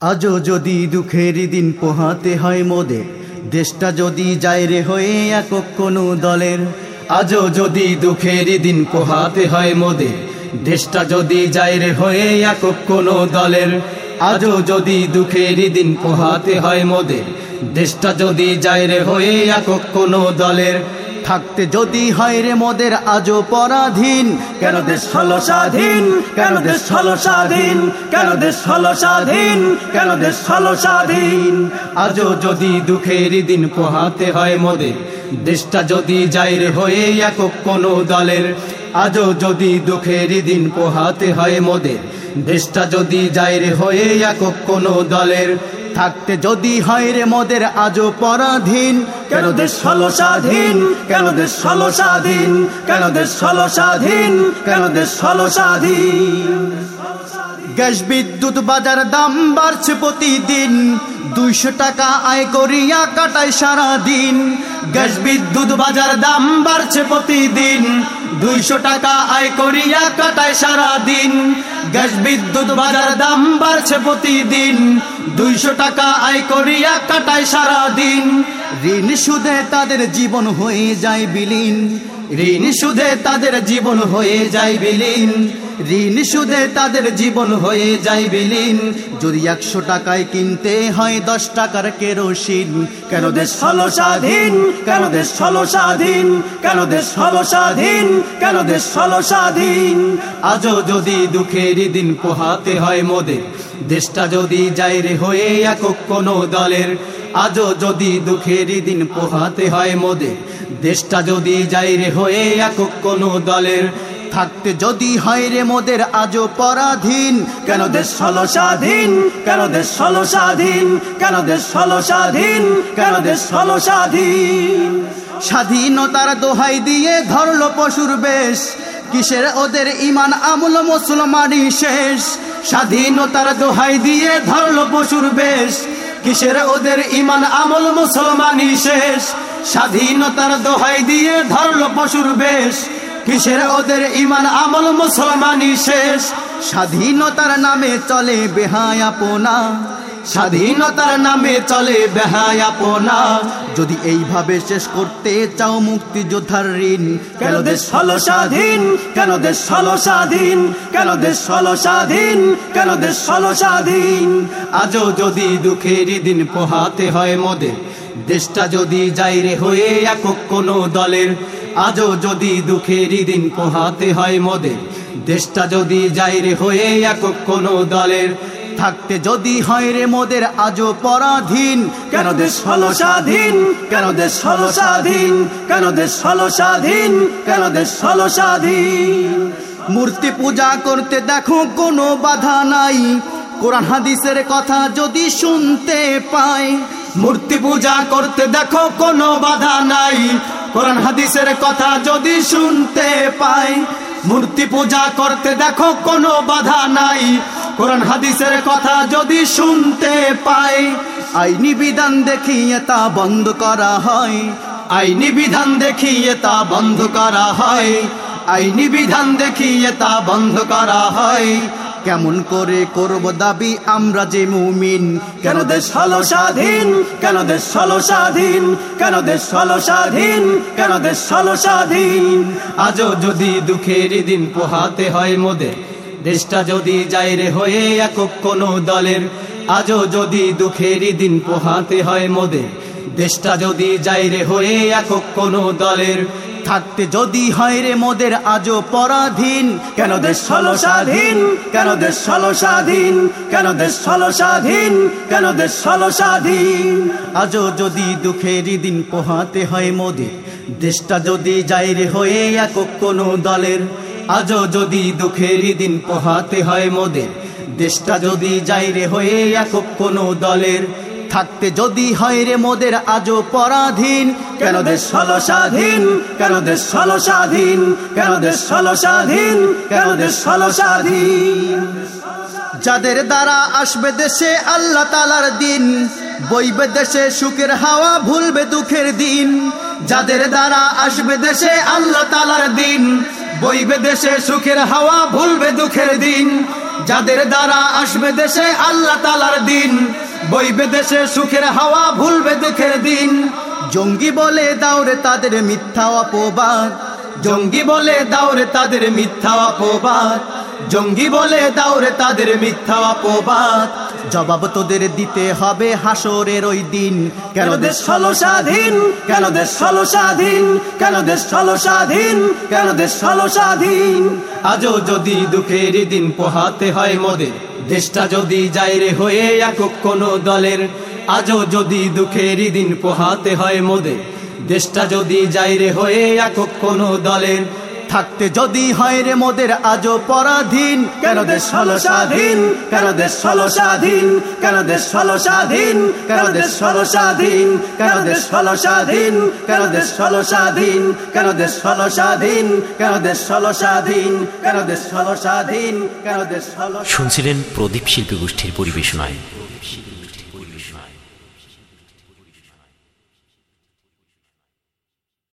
আজও যদি দুঃখের দিন পোহাতে হয় মোদের, দেশটা যদি যায় রে হয়ে একক কোনো দলের, আজও যদি দুঃখের দিন পোহাতে হয় মোদের, দেশটা যদি যায় রে হয়ে একক কোনো দলের, আজও যদি দুঃখের দিন পোহাতে হয় মোদের, দেশটা যদি যায় রে হয়ে একক কোনো দলের থাকতে যদি হয় রে মোদের আজও পরাধীন। কেন দেশ হলো স্বাধীন? কেন দেশ হলো স্বাধীন? কেন দেশ হলো স্বাধীন? কেন দেশ হলো স্বাধীন? আজও যদি দুঃখের দিন পোহাতে হয় মোদের, দেশটা যদি যায় রে হয়ে একক কোনো দলের, আজও যদি দুঃখের দিন পোহাতে হয় মোদের, দেশটা যদি যায় রে হয়ে একক কোনো দলের থাকতে যদি হয় রে মোদের আজও পরাধীন? কেন দেশ হলো স্বাধীন? কেন দেশ হলো স্বাধীন? কেন দেশ হলো স্বাধীন? কেন দেশ হলো স্বাধীন? গ্যাস, বিদ্যুৎ, বাজার দাম বাড়ছে প্রতিদিন। দুইশো টাকা আয় করিয়া কাটায় সারা দিন গ্যাস, বিদ্যুৎ, বাজার দাম বাড়ছে প্রতিদিন। দুইশো টাকা আয় করিয়া কাটায় সারা দিন গ্যাস, বিদ্যুৎ, বাজার দাম বাড়ছে প্রতিদিন। দুইশো টাকা আয় করিয়া কাটায় সারা দিন ঋণ সুদে তাদের জীবন হয়ে যায় বিলীন। ঋণ সুদে তাদের জীবন হয়ে যায় বিলীন। ঋণ সুদে তাদের জীবন হয়ে যায় বিলীন। যদি একশো টাকায় কিনতে হয় দশ টাকার কেরোসিন কেন দেশ হলো স্বাধীন? কেন দেশ হলো স্বাধীন? কেন দেশ হলো স্বাধীন? কেন দেশ হলো স্বাধীন? আজও যদি দুঃখের দিন পোহাতে হয় মোদের দেশটা যদি যায় রে হয়ে একক কোনো দলের। আজও যদি দুঃখের দিন পোহাতে হয় মোদের দেশটা যদি যায় রে হয়ে একক কোনো দলের। থাকতে যদি হয় রে মোদের আজও পরাধীন, কেন দেশ হলো স্বাধীন, কেন দেশ হলো স্বাধীন, কেন দেশ হলো স্বাধীন, কেন দেশ হলো স্বাধীন? স্বাধীনতার দোহাই দিয়ে ধরলো পশুর বেশ, কিসের ওদের ইমান আমল মুসলমানই শেষ? স্বাধীনতার দোহাই দিয়ে ধরলো পশুর বেশ, কিসের ওদের ইমান আমল মুসলমানই শেষ? স্বাধীনতার দোহাই দিয়ে ধরলো পশুর বেশ কিসের ওদের ইমান আমল মুসলমানই শেষ। স্বাধীনতার নামে চলে বেহায়াপনা স্বাধীনতার নামে চলে বেহায়াপনা যদি এইভাবে শেষ করতে চাও মুক্তিযোদ্ধার ঋণ, কেন দেশ হলো স্বাধীন? কেন দেশ হলো স্বাধীন? কেন দেশ হলো স্বাধীন? কেন দেশ হলো স্বাধীন? আজও যদি দুঃখের দিন পোহাতে হয় মোদের, দেশটা যদি যায় রে হয়ে একক কোনো দলের আজও যদি দুঃখের দিন পোহাতে হয় মোদের দেশটা যদি যায় রে হয়ে একক কোনো দলের, থাকতে যদি হয় রে মোদের আজও পরাধীন। কেন দেশ হলো স্বাধীন? কেন দেশ হলো স্বাধীন? কেন দেশ হলো স্বাধীন? কেন দেশ হলো স্বাধীন? মূর্তি পূজা করতে দেখো কোনো বাধা নাই। কোরআন হাদিসের কথা যদি শুনতে পাই, মূর্তি পূজা করতে দেখো কোনো বাধা নাই। কোরআন হাদিসের কথা যদি শুনতে পাই, মূর্তি পূজা করতে দেখো কোনো বাধা নাই। কোরআন হাদিসের কথা যদি শুনতে পাই, আইনি বিধান দেখিয়ে তা বন্ধ করা হয়। আইনি বিধান দেখিয়ে তা বন্ধ করা হয়। আইনি বিধান দেখিয়ে তা বন্ধ করা হয়। কেমন করে করব দাবি আমরা যে মুমিন? কেন দেশ হলো স্বাধীন? কেন দেশ হলো স্বাধীন? কেন দেশ হলো স্বাধীন? কেন দেশ হলো স্বাধীন? আজও যদি দুঃখের দিন পোহাতে হয় মোদের দেশটা যদি যায় রে হয়ে একক কোনো দলের আজও যদি দুঃখের দিন পোহাতে হয় মোদের দেশটা যদি যায় রে হয়ে একক কোনো দলের থাকতে যদি হয় রে মোদের আজও পরাধীন? কেন দেশ হলো স্বাধীন? কেন দেশ হলো স্বাধীন? কেন দেশ হলো স্বাধীন? কেন দেশ হলো স্বাধীন? আজও যদি দুঃখের দিন পোহাতে হয় মোদের, দেশটা যদি যায় রে হয়ে একক কোনো দলের, আজও যদি দুঃখের দিন পোহাতে হয় মোদের, দেশটা যদি যায় রে হয়ে একক কোনো দলের থাকতে যদি হয় রে মোদের আজও পরাধীন? কেন দেশ হলো স্বাধীন? কেন দেশ হলো স্বাধীন? কেন দেশ হলো স্বাধীন? কেন দেশ হলো স্বাধীন? যাদের দ্বারা আসবে দেশে আল্লাহ তালার দিন, বইবে দেশে সুখের হাওয়া, ভুলবে দুঃখের দিন। যাদের দ্বারা আসবে দেশে আল্লাহ তালার দিন, বইবে দেশে সুখের হাওয়া, ভুলবে দুঃখের দিন। যাদের দ্বারা আসবে দেশে আল্লাহ তালার দিন বইবে দেশে সুখের হাওয়া, ভুলবে দুঃখের দিন। জঙ্গি বলে দাওরে তাদের মিথ্যা অপবাদ। জঙ্গি বলে দাওরে তাদের মিথ্যা অপবাদ। জঙ্গি বলে দাওরে তাদের মিথ্যা অপবাদ। জবাব তোদের দিতে হবে হাসরের ওই দিন। কেন দেশ হলো স্বাধীন? কেন দেশ হলো স্বাধীন? কেন দেশ হলো স্বাধীন? কেন দেশ হলো স্বাধীন? আজও যদি দুঃখের দিন পোহাতে হয় মোদের দেশটা যদি যাইরে হয়ে একক কোনো দলের, আজও যদি দুঃখের দিন পোহাতে হয় মোদের। দেশটা যদি যাইরে হয়ে একক কোনো দলের থাকতে যদি হয় রে মোদের আজও পরাধীন কেন দেশ হলো স্বাধীন কেন দেশ হলো স্বাধীন কেন দেশ হলো স্বাধীন কেন দেশ হলো স্বাধীন কেন দেশ হলো স্বাধীন কেন দেশ হলো স্বাধীন কেন দেশ হলো স্বাধীন কেন দেশ হলো স্বাধীন কেন দেশ হলো স্বাধীন কেন দেশ হলো শুনছিলেন প্রদীপ শিল্পী গোষ্ঠীর পরিবেশনায়